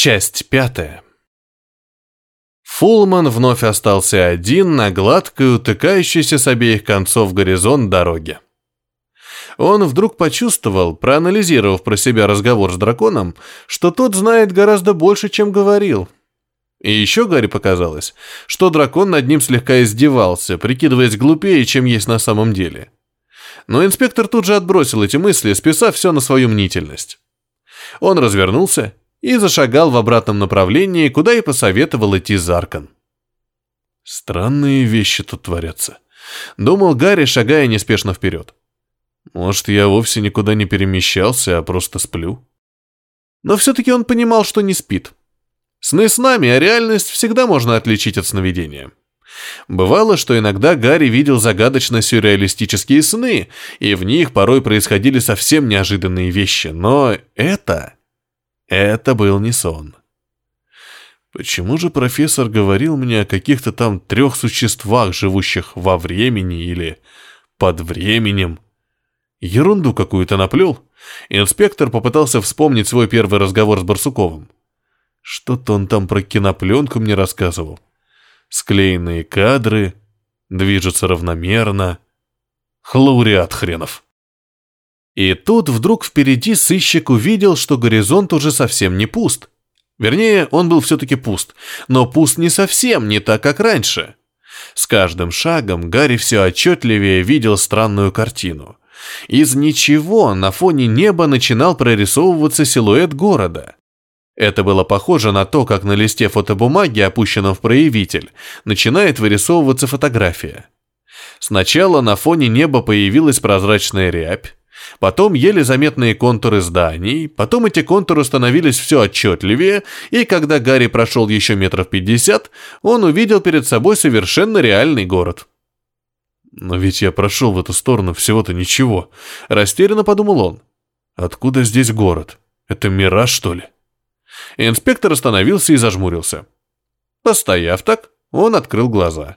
Часть пятая. Фулман вновь остался один на гладкой, утыкающейся с обеих концов горизонт дороги. Он вдруг почувствовал, проанализировав про себя разговор с драконом, что тот знает гораздо больше, чем говорил. И еще Гарри показалось, что дракон над ним слегка издевался, прикидываясь глупее, чем есть на самом деле. Но инспектор тут же отбросил эти мысли, списав все на свою мнительность. Он развернулся и зашагал в обратном направлении, куда и посоветовал идти Заркан. «Странные вещи тут творятся», — думал Гарри, шагая неспешно вперед. «Может, я вовсе никуда не перемещался, а просто сплю?» Но все-таки он понимал, что не спит. Сны с нами, а реальность всегда можно отличить от сновидения. Бывало, что иногда Гарри видел загадочно-сюрреалистические сны, и в них порой происходили совсем неожиданные вещи, но это... Это был не сон. Почему же профессор говорил мне о каких-то там трех существах, живущих во времени или под временем? Ерунду какую-то наплел. Инспектор попытался вспомнить свой первый разговор с Барсуковым. Что-то он там про кинопленку мне рассказывал. Склеенные кадры, движутся равномерно. Лауреат хренов. И тут вдруг впереди сыщик увидел, что горизонт уже совсем не пуст. Вернее, он был все-таки пуст, но пуст не совсем, не так, как раньше. С каждым шагом Гарри все отчетливее видел странную картину. Из ничего на фоне неба начинал прорисовываться силуэт города. Это было похоже на то, как на листе фотобумаги, опущенном в проявитель, начинает вырисовываться фотография. Сначала на фоне неба появилась прозрачная рябь, потом еле заметные контуры зданий, потом эти контуры становились все отчетливее, и когда Гарри прошел еще метров пятьдесят, он увидел перед собой совершенно реальный город. «Но ведь я прошел в эту сторону всего-то ничего», — растерянно подумал он. «Откуда здесь город? Это мираж, что ли?» Инспектор остановился и зажмурился. Постояв так, он открыл глаза.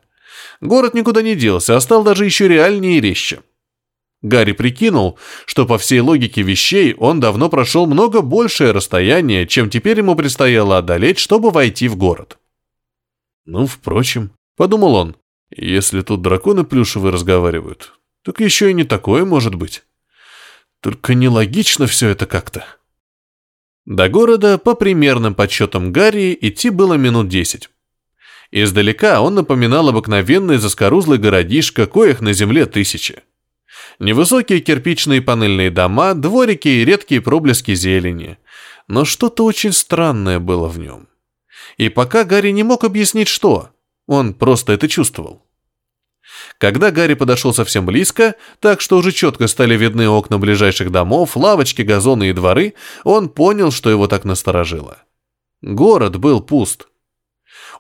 Город никуда не делся, а стал даже еще реальнее и резче. Гарри прикинул, что по всей логике вещей он давно прошел много большее расстояние, чем теперь ему предстояло одолеть, чтобы войти в город. «Ну, впрочем», — подумал он, — «если тут драконы плюшевые разговаривают, так еще и не такое может быть. Только нелогично все это как-то». До города, по примерным подсчетам Гарри, идти было минут десять. Издалека он напоминал обыкновенный заскорузлый городишко, коих на земле тысячи. Невысокие кирпичные панельные дома, дворики и редкие проблески зелени. Но что-то очень странное было в нем. И пока Гарри не мог объяснить, что, он просто это чувствовал. Когда Гарри подошел совсем близко, так что уже четко стали видны окна ближайших домов, лавочки, газоны и дворы, он понял, что его так насторожило. Город был пуст.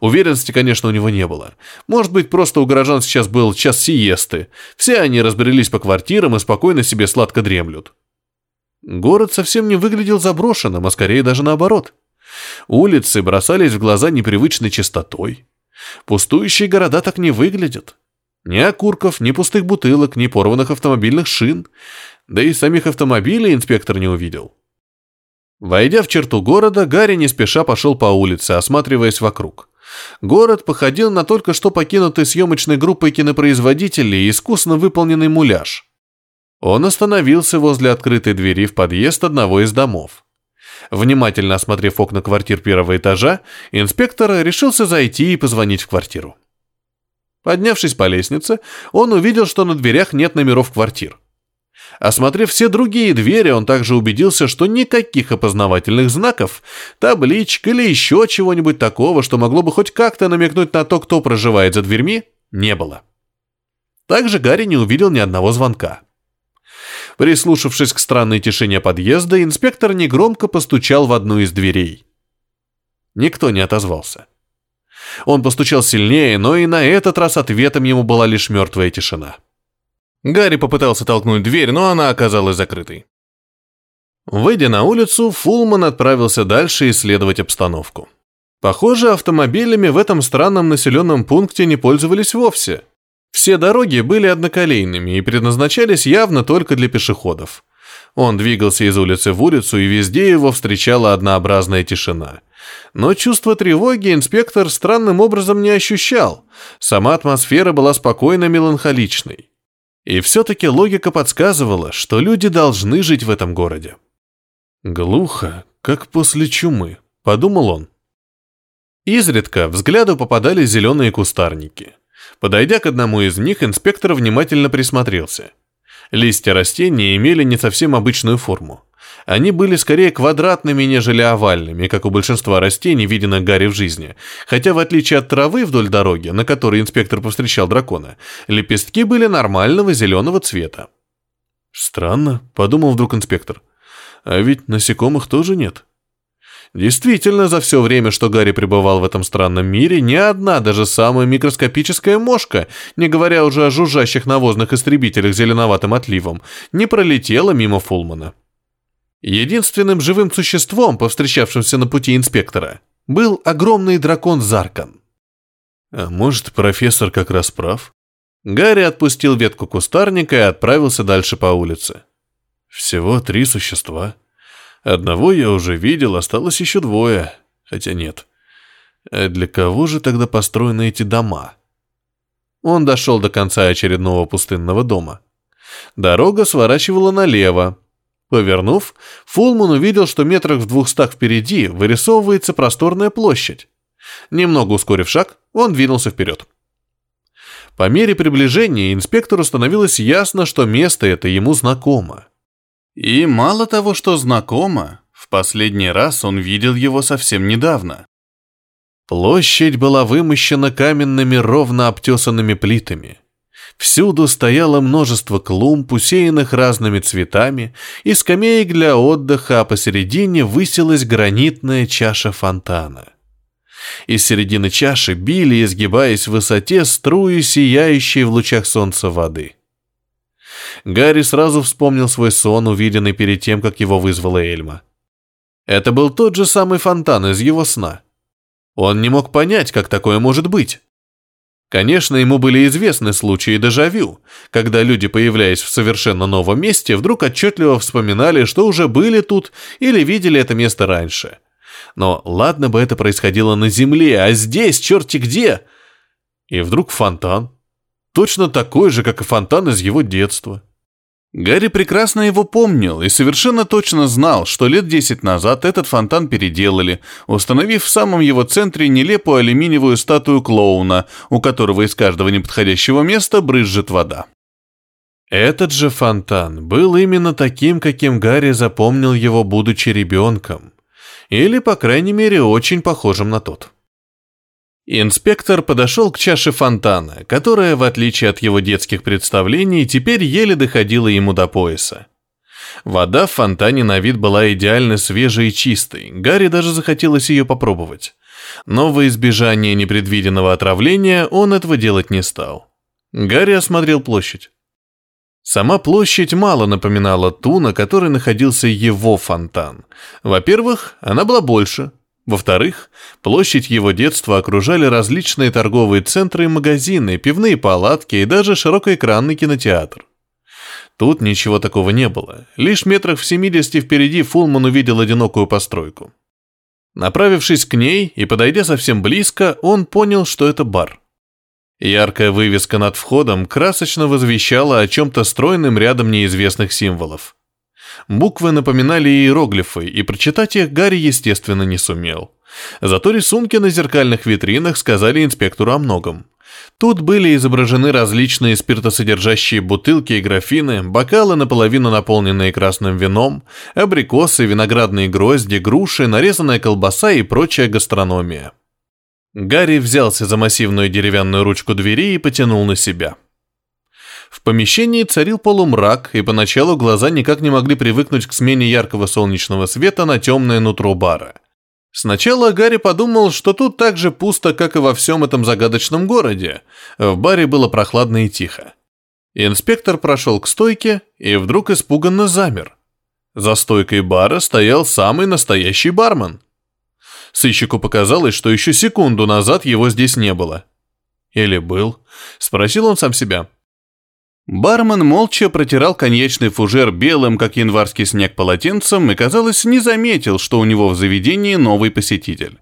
Уверенности, конечно, у него не было. Может быть, просто у горожан сейчас был час сиесты. Все они разбрелись по квартирам и спокойно себе сладко дремлют. Город совсем не выглядел заброшенным, а скорее даже наоборот. Улицы бросались в глаза непривычной чистотой. Пустующие города так не выглядят. Ни окурков, ни пустых бутылок, ни порванных автомобильных шин. Да и самих автомобилей инспектор не увидел. Войдя в черту города, Гарри не спеша пошел по улице, осматриваясь вокруг. Город походил на только что покинутый съемочной группой кинопроизводителей искусно выполненный муляж. Он остановился возле открытой двери в подъезд одного из домов. Внимательно осмотрев окна квартир первого этажа, инспектор решился зайти и позвонить в квартиру. Поднявшись по лестнице, он увидел, что на дверях нет номеров квартир. Осмотрев все другие двери, он также убедился, что никаких опознавательных знаков, табличек или еще чего-нибудь такого, что могло бы хоть как-то намекнуть на то, кто проживает за дверьми, не было. Также Гарри не увидел ни одного звонка. Прислушавшись к странной тишине подъезда, инспектор негромко постучал в одну из дверей. Никто не отозвался. Он постучал сильнее, но и на этот раз ответом ему была лишь мертвая тишина. Гарри попытался толкнуть дверь, но она оказалась закрытой. Выйдя на улицу, Фулман отправился дальше исследовать обстановку. Похоже, автомобилями в этом странном населенном пункте не пользовались вовсе. Все дороги были одноколейными и предназначались явно только для пешеходов. Он двигался из улицы в улицу, и везде его встречала однообразная тишина. Но чувство тревоги инспектор странным образом не ощущал. Сама атмосфера была спокойно меланхоличной. И все-таки логика подсказывала, что люди должны жить в этом городе. «Глухо, как после чумы», — подумал он. Изредка взгляду попадали зеленые кустарники. Подойдя к одному из них, инспектор внимательно присмотрелся. Листья растения имели не совсем обычную форму. Они были скорее квадратными, нежели овальными, как у большинства растений, виденных Гарри в жизни. Хотя, в отличие от травы вдоль дороги, на которой инспектор повстречал дракона, лепестки были нормального зеленого цвета. «Странно», — подумал вдруг инспектор. «А ведь насекомых тоже нет». Действительно, за все время, что Гарри пребывал в этом странном мире, ни одна, даже самая микроскопическая мошка, не говоря уже о жужжащих навозных истребителях зеленоватым отливом, не пролетела мимо Фулмана. Единственным живым существом, повстречавшимся на пути инспектора, был огромный дракон Заркан. А может, профессор как раз прав? Гарри отпустил ветку кустарника и отправился дальше по улице. Всего три существа. Одного я уже видел, осталось еще двое. Хотя нет. А для кого же тогда построены эти дома? Он дошел до конца очередного пустынного дома. Дорога сворачивала налево. Повернув, Фулман увидел, что метрах в двухстах впереди вырисовывается просторная площадь. Немного ускорив шаг, он двинулся вперед. По мере приближения инспектору становилось ясно, что место это ему знакомо. И мало того, что знакомо, в последний раз он видел его совсем недавно. Площадь была вымощена каменными ровно обтесанными плитами. Всюду стояло множество клумб, усеянных разными цветами, и скамеек для отдыха, а посередине высилась гранитная чаша фонтана. Из середины чаши били, изгибаясь в высоте, струи, сияющие в лучах солнца воды. Гарри сразу вспомнил свой сон, увиденный перед тем, как его вызвала Эльма. Это был тот же самый фонтан из его сна. Он не мог понять, как такое может быть. Конечно, ему были известны случаи дежавю, когда люди, появляясь в совершенно новом месте, вдруг отчетливо вспоминали, что уже были тут или видели это место раньше. Но ладно бы это происходило на земле, а здесь черти где. И вдруг фонтан. Точно такой же, как и фонтан из его детства. Гарри прекрасно его помнил и совершенно точно знал, что лет десять назад этот фонтан переделали, установив в самом его центре нелепую алюминиевую статую клоуна, у которого из каждого неподходящего места брызжет вода. Этот же фонтан был именно таким, каким Гарри запомнил его, будучи ребенком. Или, по крайней мере, очень похожим на тот. Инспектор подошел к чаше фонтана, которая, в отличие от его детских представлений, теперь еле доходила ему до пояса. Вода в фонтане на вид была идеально свежей и чистой, Гарри даже захотелось ее попробовать. Но во избежание непредвиденного отравления он этого делать не стал. Гарри осмотрел площадь. Сама площадь мало напоминала ту, на которой находился его фонтан. Во-первых, она была больше – во-вторых, площадь его детства окружали различные торговые центры и магазины, пивные палатки и даже широкоэкранный кинотеатр. Тут ничего такого не было. Лишь метрах в 70 впереди Фулман увидел одинокую постройку. Направившись к ней и подойдя совсем близко, он понял, что это бар. Яркая вывеска над входом красочно возвещала о чем-то стройным рядом неизвестных символов. Буквы напоминали иероглифы, и прочитать их Гарри, естественно, не сумел. Зато рисунки на зеркальных витринах сказали инспектору о многом. Тут были изображены различные спиртосодержащие бутылки и графины, бокалы, наполовину наполненные красным вином, абрикосы, виноградные грозди, груши, нарезанная колбаса и прочая гастрономия. Гарри взялся за массивную деревянную ручку двери и потянул на себя. В помещении царил полумрак, и поначалу глаза никак не могли привыкнуть к смене яркого солнечного света на темное нутро бара. Сначала Гарри подумал, что тут так же пусто, как и во всем этом загадочном городе. В баре было прохладно и тихо. Инспектор прошел к стойке и вдруг испуганно замер. За стойкой бара стоял самый настоящий бармен. Сыщику показалось, что еще секунду назад его здесь не было. Или был? Спросил он сам себя. Бармен молча протирал коньячный фужер белым, как январский снег, полотенцем и, казалось, не заметил, что у него в заведении новый посетитель.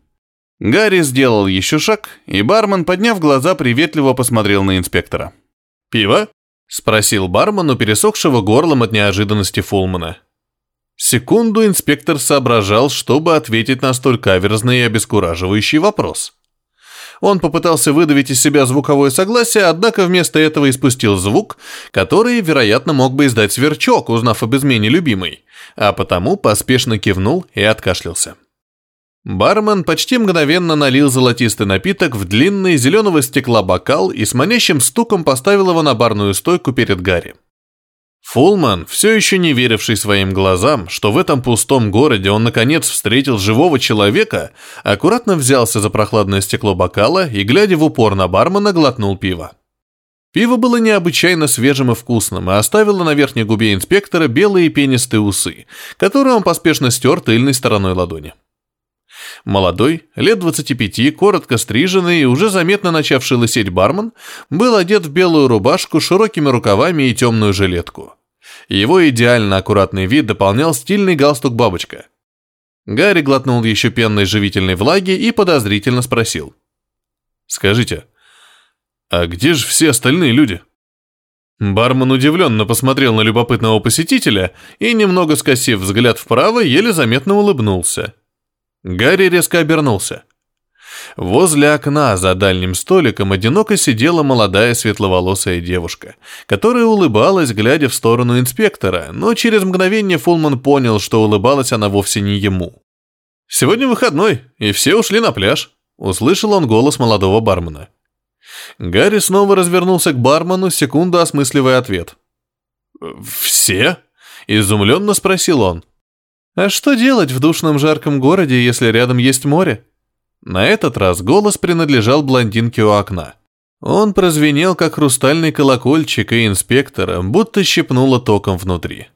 Гарри сделал еще шаг, и бармен, подняв глаза, приветливо посмотрел на инспектора. «Пиво?» – спросил бармен у пересохшего горлом от неожиданности Фулмана. Секунду инспектор соображал, чтобы ответить на столь каверзный и обескураживающий вопрос. Он попытался выдавить из себя звуковое согласие, однако вместо этого испустил звук, который, вероятно, мог бы издать сверчок, узнав об измене любимой, а потому поспешно кивнул и откашлялся. Бармен почти мгновенно налил золотистый напиток в длинный зеленого стекла бокал и с манящим стуком поставил его на барную стойку перед Гарри. Фулман, все еще не веривший своим глазам, что в этом пустом городе он наконец встретил живого человека, аккуратно взялся за прохладное стекло бокала и, глядя в упор на бармена, глотнул пиво. Пиво было необычайно свежим и вкусным и оставило на верхней губе инспектора белые пенистые усы, которые он поспешно стер тыльной стороной ладони. Молодой, лет 25, коротко стриженный и уже заметно начавший лысеть бармен, был одет в белую рубашку с широкими рукавами и темную жилетку. Его идеально аккуратный вид дополнял стильный галстук-бабочка. Гарри глотнул еще пенной живительной влаги и подозрительно спросил. «Скажите, а где же все остальные люди?» Бармен удивленно посмотрел на любопытного посетителя и, немного скосив взгляд вправо, еле заметно улыбнулся. Гарри резко обернулся. Возле окна за дальним столиком одиноко сидела молодая светловолосая девушка, которая улыбалась, глядя в сторону инспектора, но через мгновение Фулман понял, что улыбалась она вовсе не ему. «Сегодня выходной, и все ушли на пляж», — услышал он голос молодого бармена. Гарри снова развернулся к бармену, секунду осмысливая ответ. «Все?» — изумленно спросил он. А что делать в душном жарком городе, если рядом есть море? На этот раз голос принадлежал блондинке у окна. Он прозвенел, как хрустальный колокольчик, и инспектора будто щепнуло током внутри.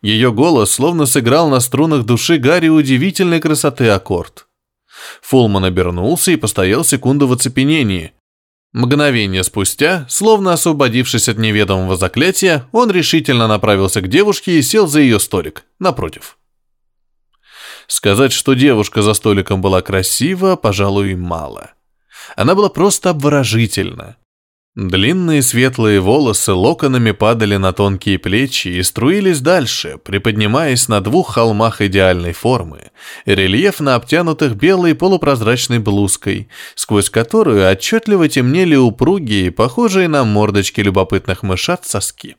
Ее голос словно сыграл на струнах души Гарри удивительной красоты аккорд. Фулман обернулся и постоял секунду в оцепенении. Мгновение спустя, словно освободившись от неведомого заклятия, он решительно направился к девушке и сел за ее столик, напротив. Сказать, что девушка за столиком была красива, пожалуй, мало. Она была просто обворожительна. Длинные светлые волосы локонами падали на тонкие плечи и струились дальше, приподнимаясь на двух холмах идеальной формы, рельефно обтянутых белой полупрозрачной блузкой, сквозь которую отчетливо темнели упругие, похожие на мордочки любопытных мышат соски.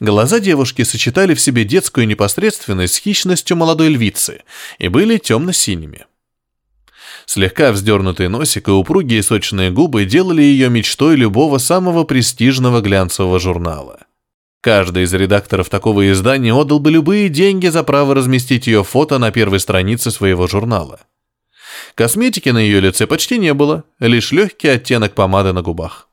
Глаза девушки сочетали в себе детскую непосредственность с хищностью молодой львицы и были темно-синими. Слегка вздернутый носик и упругие сочные губы делали ее мечтой любого самого престижного глянцевого журнала. Каждый из редакторов такого издания отдал бы любые деньги за право разместить ее фото на первой странице своего журнала. Косметики на ее лице почти не было, лишь легкий оттенок помады на губах.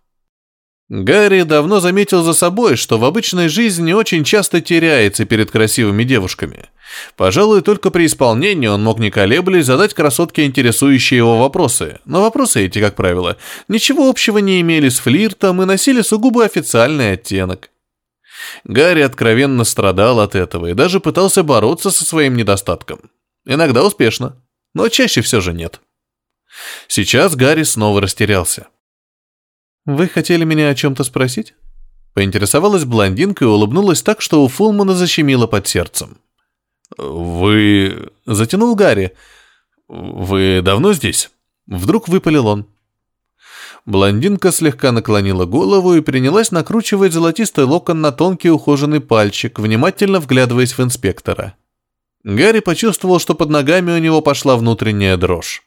Гарри давно заметил за собой, что в обычной жизни очень часто теряется перед красивыми девушками. Пожалуй, только при исполнении он мог не колеблясь задать красотке интересующие его вопросы, но вопросы эти, как правило, ничего общего не имели с флиртом и носили сугубо официальный оттенок. Гарри откровенно страдал от этого и даже пытался бороться со своим недостатком. Иногда успешно, но чаще все же нет. Сейчас Гарри снова растерялся. «Вы хотели меня о чем-то спросить?» Поинтересовалась блондинка и улыбнулась так, что у Фулмана защемило под сердцем. «Вы...» — затянул Гарри. «Вы давно здесь?» Вдруг выпалил он. Блондинка слегка наклонила голову и принялась накручивать золотистый локон на тонкий ухоженный пальчик, внимательно вглядываясь в инспектора. Гарри почувствовал, что под ногами у него пошла внутренняя дрожь.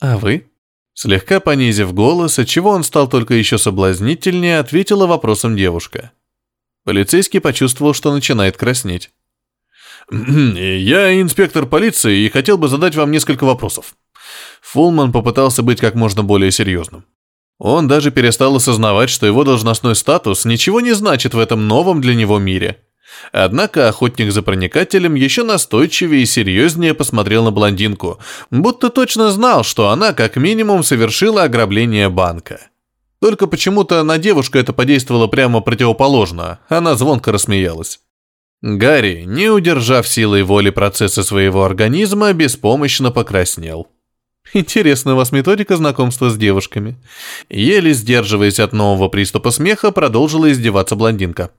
«А вы?» Слегка понизив голос, отчего он стал только еще соблазнительнее, ответила вопросом девушка. Полицейский почувствовал, что начинает краснеть. «Я инспектор полиции и хотел бы задать вам несколько вопросов». Фулман попытался быть как можно более серьезным. Он даже перестал осознавать, что его должностной статус ничего не значит в этом новом для него мире. Однако охотник за проникателем еще настойчивее и серьезнее посмотрел на блондинку, будто точно знал, что она как минимум совершила ограбление банка. Только почему-то на девушку это подействовало прямо противоположно. Она звонко рассмеялась. Гарри, не удержав силой воли процесса своего организма, беспомощно покраснел. Интересная у вас методика знакомства с девушками. Еле сдерживаясь от нового приступа смеха, продолжила издеваться блондинка.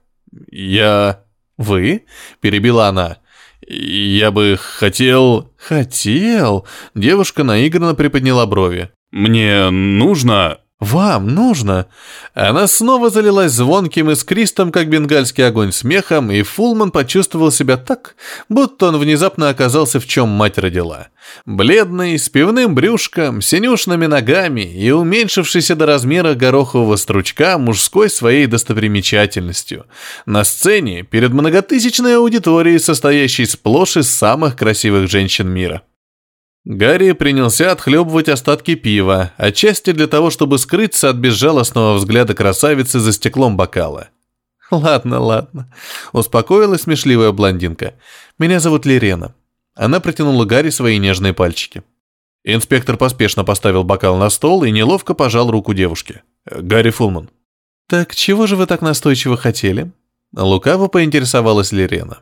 «Я...» «Вы?» – перебила она. «Я бы хотел...» «Хотел?» Девушка наигранно приподняла брови. «Мне нужно...» «Вам нужно!» Она снова залилась звонким искристым, как бенгальский огонь, смехом, и Фулман почувствовал себя так, будто он внезапно оказался в чем мать родила. Бледный, с пивным брюшком, синюшными ногами и уменьшившийся до размера горохового стручка мужской своей достопримечательностью. На сцене перед многотысячной аудиторией, состоящей сплошь из самых красивых женщин мира. Гарри принялся отхлебывать остатки пива, отчасти для того, чтобы скрыться от безжалостного взгляда красавицы за стеклом бокала. «Ладно, ладно», — успокоилась смешливая блондинка. «Меня зовут Лерена». Она протянула Гарри свои нежные пальчики. Инспектор поспешно поставил бокал на стол и неловко пожал руку девушке. «Гарри Фулман». «Так чего же вы так настойчиво хотели?» Лукаво поинтересовалась Лерена.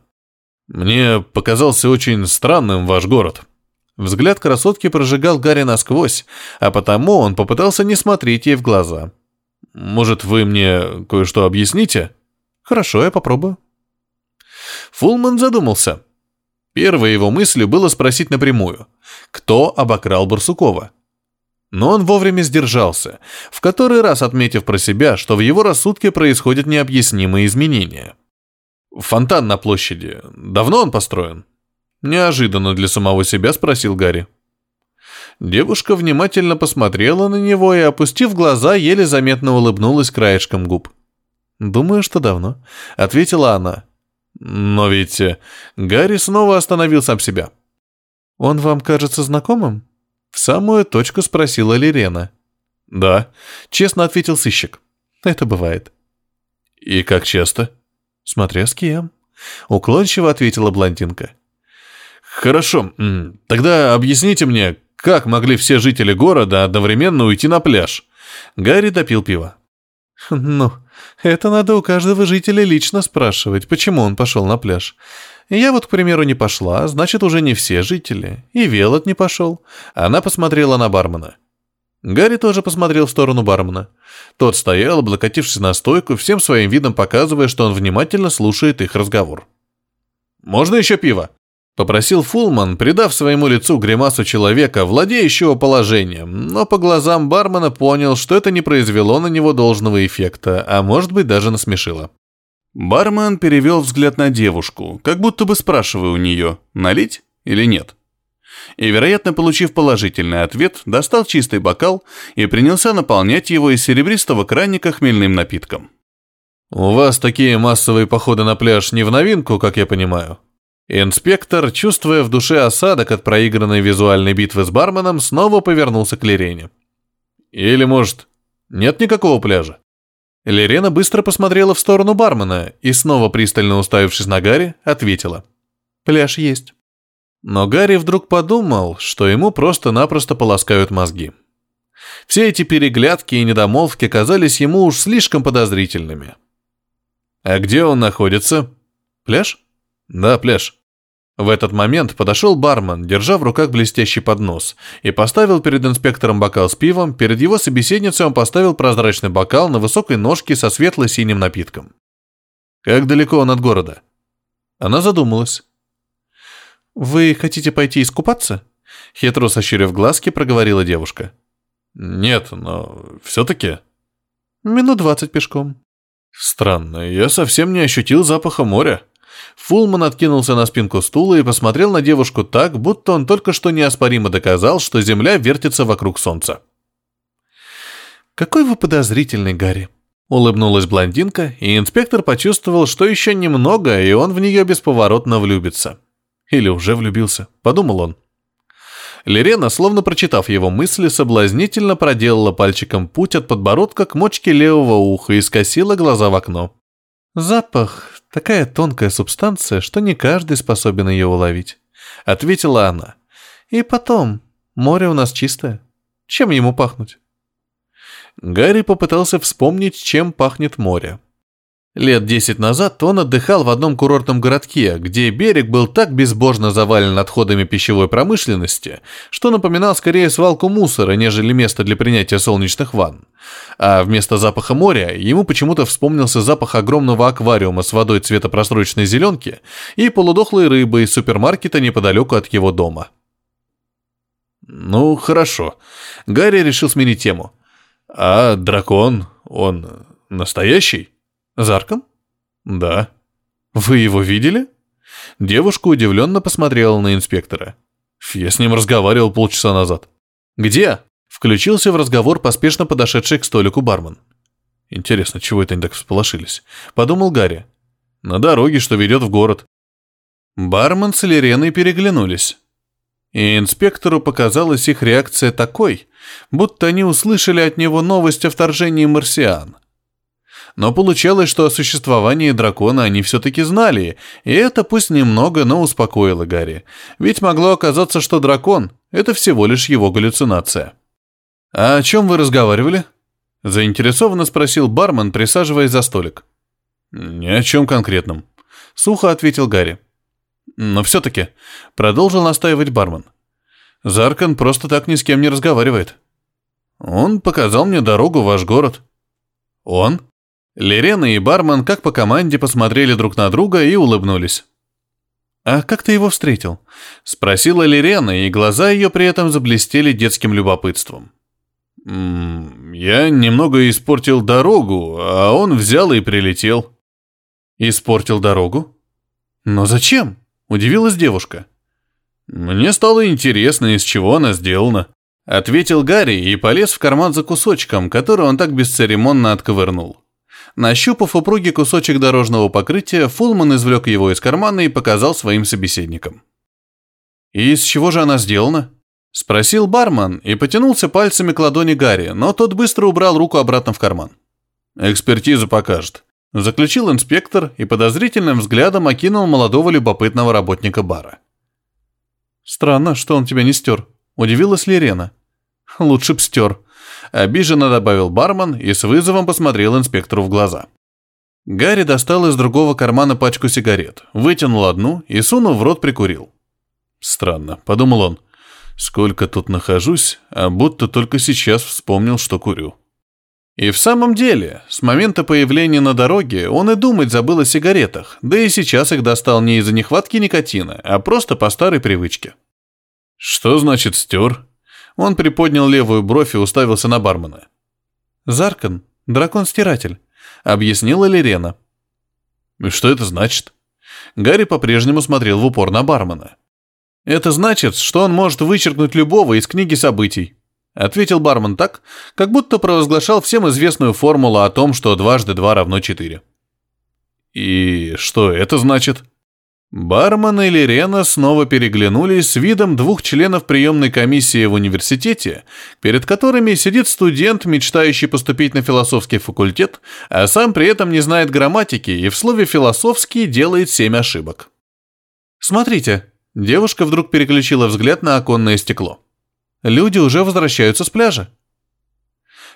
«Мне показался очень странным ваш город», Взгляд красотки прожигал Гарри насквозь, а потому он попытался не смотреть ей в глаза. «Может, вы мне кое-что объясните?» «Хорошо, я попробую». Фулман задумался. Первой его мыслью было спросить напрямую, кто обокрал Барсукова. Но он вовремя сдержался, в который раз отметив про себя, что в его рассудке происходят необъяснимые изменения. Фонтан на площади. Давно он построен? Неожиданно для самого себя спросил Гарри. Девушка внимательно посмотрела на него и, опустив глаза, еле заметно улыбнулась краешком губ. «Думаю, что давно», — ответила она. «Но ведь...» э, Гарри снова остановил сам себя. «Он вам кажется знакомым?» В самую точку спросила Лирена. «Да», — честно ответил сыщик. «Это бывает». «И как часто?» «Смотря с кем», — уклончиво ответила блондинка. Хорошо, тогда объясните мне, как могли все жители города одновременно уйти на пляж? Гарри допил пиво. Ну, это надо у каждого жителя лично спрашивать, почему он пошел на пляж. Я вот, к примеру, не пошла, значит, уже не все жители. И Велот не пошел. Она посмотрела на бармена. Гарри тоже посмотрел в сторону бармена. Тот стоял, облокотившись на стойку, всем своим видом показывая, что он внимательно слушает их разговор. «Можно еще пиво?» Попросил Фулман, придав своему лицу гримасу человека, владеющего положением, но по глазам бармена понял, что это не произвело на него должного эффекта, а может быть даже насмешило. Бармен перевел взгляд на девушку, как будто бы спрашивая у нее, налить или нет. И, вероятно, получив положительный ответ, достал чистый бокал и принялся наполнять его из серебристого краника хмельным напитком. «У вас такие массовые походы на пляж не в новинку, как я понимаю?» Инспектор, чувствуя в душе осадок от проигранной визуальной битвы с барменом, снова повернулся к Лирене. «Или, может, нет никакого пляжа?» Лирена быстро посмотрела в сторону бармена и, снова пристально уставившись на Гарри, ответила. «Пляж есть». Но Гарри вдруг подумал, что ему просто-напросто полоскают мозги. Все эти переглядки и недомолвки казались ему уж слишком подозрительными. «А где он находится?» «Пляж?» «Да, пляж». В этот момент подошел бармен, держа в руках блестящий поднос, и поставил перед инспектором бокал с пивом, перед его собеседницей он поставил прозрачный бокал на высокой ножке со светло-синим напитком. «Как далеко он от города?» Она задумалась. «Вы хотите пойти искупаться?» Хитро сощурив глазки, проговорила девушка. «Нет, но все-таки...» «Минут двадцать пешком». «Странно, я совсем не ощутил запаха моря». Фулман откинулся на спинку стула и посмотрел на девушку так, будто он только что неоспоримо доказал, что Земля вертится вокруг Солнца. «Какой вы подозрительный, Гарри!» Улыбнулась блондинка, и инспектор почувствовал, что еще немного, и он в нее бесповоротно влюбится. Или уже влюбился, подумал он. Лерена, словно прочитав его мысли, соблазнительно проделала пальчиком путь от подбородка к мочке левого уха и скосила глаза в окно. «Запах Такая тонкая субстанция, что не каждый способен ее уловить», — ответила она. «И потом, море у нас чистое. Чем ему пахнуть?» Гарри попытался вспомнить, чем пахнет море. Лет десять назад он отдыхал в одном курортном городке, где берег был так безбожно завален отходами пищевой промышленности, что напоминал скорее свалку мусора, нежели место для принятия солнечных ванн. А вместо запаха моря ему почему-то вспомнился запах огромного аквариума с водой цвета просроченной зеленки и полудохлой рыбы из супермаркета неподалеку от его дома. Ну, хорошо. Гарри решил сменить тему. А дракон, он настоящий? Зарком? Да. Вы его видели? Девушка удивленно посмотрела на инспектора. Я с ним разговаривал полчаса назад. Где? Включился в разговор поспешно подошедший к столику бармен. Интересно, чего это они так всполошились? Подумал Гарри. На дороге, что ведет в город. Бармен с Лиреной переглянулись. И инспектору показалась их реакция такой, будто они услышали от него новость о вторжении марсиан но получалось, что о существовании дракона они все-таки знали, и это пусть немного, но успокоило Гарри. Ведь могло оказаться, что дракон — это всего лишь его галлюцинация. «А о чем вы разговаривали?» — заинтересованно спросил бармен, присаживаясь за столик. «Ни о чем конкретном», — сухо ответил Гарри. «Но все-таки», — продолжил настаивать бармен, — «Заркан просто так ни с кем не разговаривает. Он показал мне дорогу в ваш город». «Он?» Лерена и бармен как по команде посмотрели друг на друга и улыбнулись. «А как ты его встретил?» — спросила Лерена, и глаза ее при этом заблестели детским любопытством. «М -м, «Я немного испортил дорогу, а он взял и прилетел». «Испортил дорогу? Но зачем?» — удивилась девушка. «Мне стало интересно, из чего она сделана», — ответил Гарри и полез в карман за кусочком, который он так бесцеремонно отковырнул. Нащупав упругий кусочек дорожного покрытия, Фулман извлек его из кармана и показал своим собеседникам. «И из чего же она сделана?» – спросил бармен и потянулся пальцами к ладони Гарри, но тот быстро убрал руку обратно в карман. «Экспертиза покажет», – заключил инспектор и подозрительным взглядом окинул молодого любопытного работника бара. «Странно, что он тебя не стер», – удивилась Лерена. «Лучше б стер», Обиженно добавил бармен и с вызовом посмотрел инспектору в глаза. Гарри достал из другого кармана пачку сигарет, вытянул одну и, сунув в рот, прикурил. «Странно», — подумал он. «Сколько тут нахожусь, а будто только сейчас вспомнил, что курю». И в самом деле, с момента появления на дороге он и думать забыл о сигаретах, да и сейчас их достал не из-за нехватки никотина, а просто по старой привычке. «Что значит стер?» Он приподнял левую бровь и уставился на бармена. «Заркан, дракон-стиратель», — объяснила Лерена. «И что это значит?» Гарри по-прежнему смотрел в упор на бармена. «Это значит, что он может вычеркнуть любого из книги событий», — ответил бармен так, как будто провозглашал всем известную формулу о том, что дважды два равно четыре. «И что это значит?» Бармен и Лерена снова переглянулись с видом двух членов приемной комиссии в университете, перед которыми сидит студент, мечтающий поступить на философский факультет, а сам при этом не знает грамматики и в слове «философский» делает семь ошибок. «Смотрите», — девушка вдруг переключила взгляд на оконное стекло. «Люди уже возвращаются с пляжа».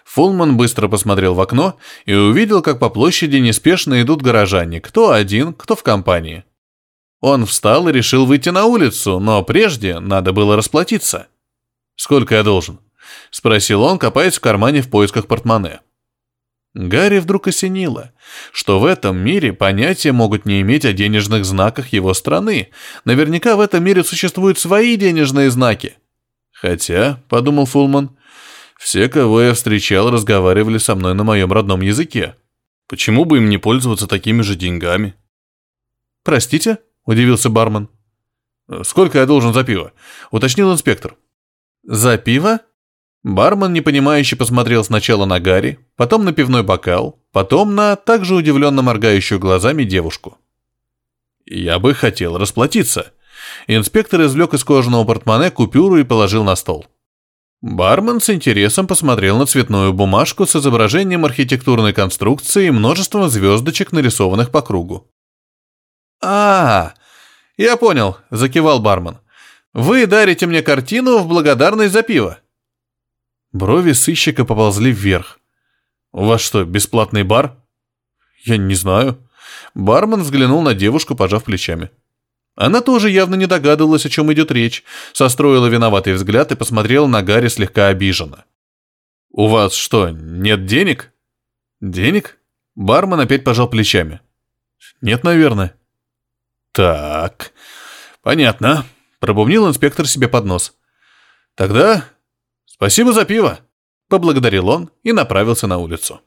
Фулман быстро посмотрел в окно и увидел, как по площади неспешно идут горожане, кто один, кто в компании. Он встал и решил выйти на улицу, но прежде надо было расплатиться. «Сколько я должен?» – спросил он, копаясь в кармане в поисках портмоне. Гарри вдруг осенило, что в этом мире понятия могут не иметь о денежных знаках его страны. Наверняка в этом мире существуют свои денежные знаки. Хотя, подумал Фулман, все, кого я встречал, разговаривали со мной на моем родном языке. Почему бы им не пользоваться такими же деньгами? Простите? – удивился бармен. «Сколько я должен за пиво?» – уточнил инспектор. «За пиво?» Бармен непонимающе посмотрел сначала на Гарри, потом на пивной бокал, потом на также удивленно моргающую глазами девушку. «Я бы хотел расплатиться». Инспектор извлек из кожаного портмоне купюру и положил на стол. Бармен с интересом посмотрел на цветную бумажку с изображением архитектурной конструкции и множеством звездочек, нарисованных по кругу. «А, я понял», — закивал бармен. «Вы дарите мне картину в благодарность за пиво». Брови сыщика поползли вверх. У вас что, бесплатный бар? Я не знаю. Бармен взглянул на девушку, пожав плечами. Она тоже явно не догадывалась, о чем идет речь, состроила виноватый взгляд и посмотрела на Гарри слегка обиженно. «У вас что, нет денег?» «Денег?» Бармен опять пожал плечами. «Нет, наверное». «Так, понятно», — пробубнил инспектор себе под нос. «Тогда спасибо за пиво», — поблагодарил он и направился на улицу.